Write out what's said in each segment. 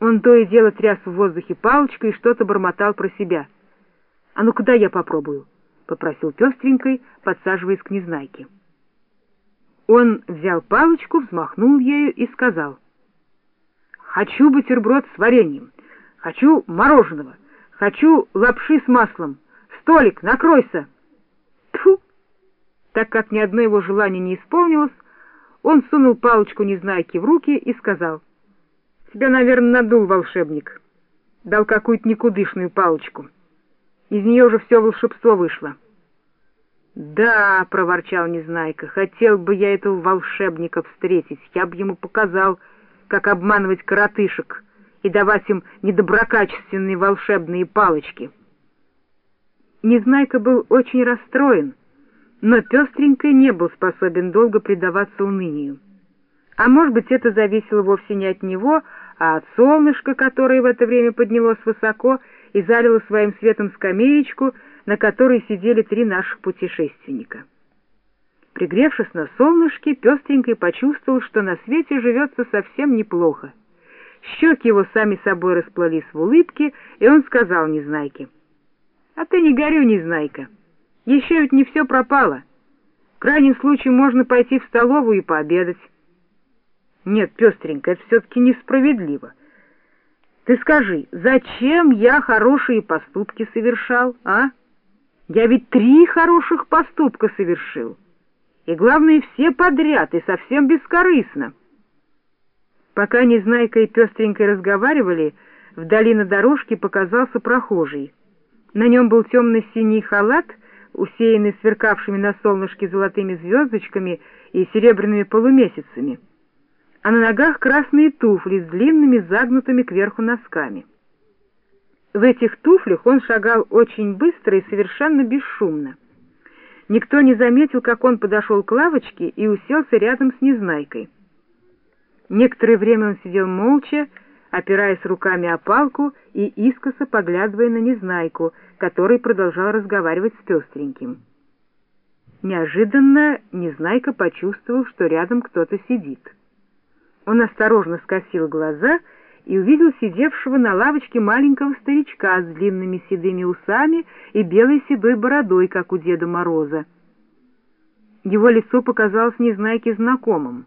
Он то и дело тряс в воздухе палочкой и что-то бормотал про себя. «А ну куда я попробую?» — попросил пестренькой, подсаживаясь к Незнайке. Он взял палочку, взмахнул ею и сказал. «Хочу бутерброд с вареньем, хочу мороженого, хочу лапши с маслом. Столик, накройся!» Тьфу! Так как ни одно его желание не исполнилось, он сунул палочку Незнайке в руки и сказал. «Тебя, наверное, надул волшебник. Дал какую-то никудышную палочку. Из нее уже все волшебство вышло». «Да», — проворчал Незнайка, — «хотел бы я этого волшебника встретить, я бы ему показал, как обманывать коротышек и давать им недоброкачественные волшебные палочки». Незнайка был очень расстроен, но пестренький не был способен долго предаваться унынию. А может быть, это зависело вовсе не от него, а от солнышка, которое в это время поднялось высоко и залило своим светом скамеечку, на которой сидели три наших путешественника. Пригревшись на солнышке, пестренький почувствовал, что на свете живется совсем неплохо. Щеки его сами собой расплылись в улыбке, и он сказал Незнайке, «А ты не горю, Незнайка, еще ведь не все пропало. В крайнем случае можно пойти в столовую и пообедать». «Нет, пестренько, это все-таки несправедливо. Ты скажи, зачем я хорошие поступки совершал, а?» Я ведь три хороших поступка совершил. И главное, все подряд и совсем бескорыстно. Пока Незнайка и Пестренькой разговаривали, вдали на дорожке показался прохожий. На нем был темно-синий халат, усеянный сверкавшими на солнышке золотыми звездочками и серебряными полумесяцами, а на ногах красные туфли с длинными загнутыми кверху носками. В этих туфлях он шагал очень быстро и совершенно бесшумно. Никто не заметил, как он подошел к лавочке и уселся рядом с Незнайкой. Некоторое время он сидел молча, опираясь руками о палку и искоса поглядывая на Незнайку, который продолжал разговаривать с пестреньким. Неожиданно Незнайка почувствовал, что рядом кто-то сидит. Он осторожно скосил глаза и, увидел сидевшего на лавочке маленького старичка с длинными седыми усами и белой седой бородой, как у Деда Мороза. Его лицо показалось Незнайке знакомым.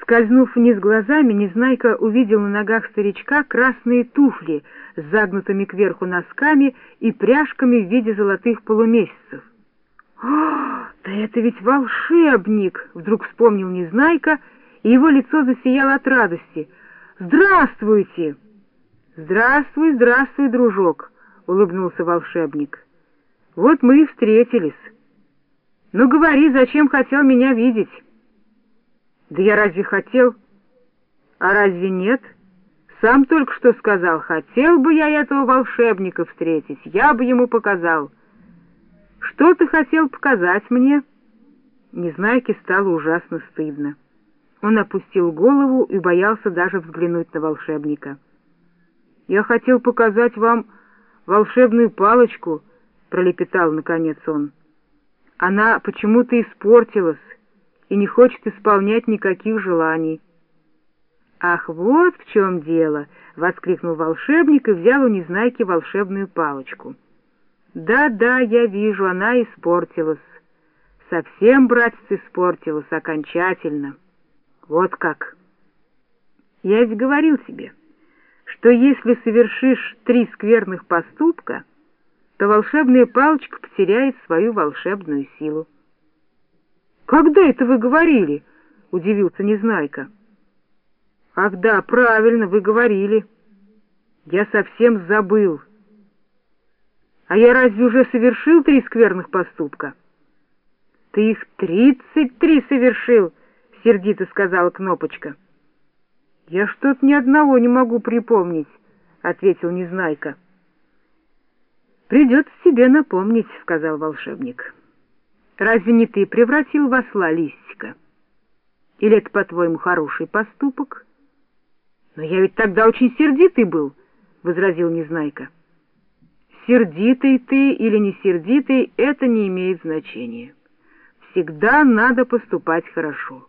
Скользнув вниз глазами, Незнайка увидел на ногах старичка красные туфли с загнутыми кверху носками и пряжками в виде золотых полумесяцев. «О, да это ведь волшебник!» — вдруг вспомнил Незнайка, и его лицо засияло от радости — «Здравствуйте!» «Здравствуй, здравствуй, дружок!» — улыбнулся волшебник. «Вот мы и встретились. Ну, говори, зачем хотел меня видеть?» «Да я разве хотел? А разве нет? Сам только что сказал, хотел бы я этого волшебника встретить, я бы ему показал. Что ты хотел показать мне?» Незнайке стало ужасно стыдно. Он опустил голову и боялся даже взглянуть на волшебника. «Я хотел показать вам волшебную палочку», — пролепетал наконец он. «Она почему-то испортилась и не хочет исполнять никаких желаний». «Ах, вот в чем дело!» — воскликнул волшебник и взял у Незнайки волшебную палочку. «Да-да, я вижу, она испортилась. Совсем, братец, испортилась окончательно». Вот как. Я ведь говорил тебе, что если совершишь три скверных поступка, то волшебная палочка потеряет свою волшебную силу. «Когда это вы говорили?» — удивился Незнайка. «Ах да, правильно, вы говорили. Я совсем забыл. А я разве уже совершил три скверных поступка?» «Ты их тридцать три совершил!» — сердито сказала Кнопочка. — Я что-то ни одного не могу припомнить, — ответил Незнайка. — Придется себе напомнить, — сказал волшебник. — Разве не ты превратил в осла листика? Или это, по-твоему, хороший поступок? — Но я ведь тогда очень сердитый был, — возразил Незнайка. — Сердитый ты или не сердитый — это не имеет значения. Всегда надо поступать хорошо.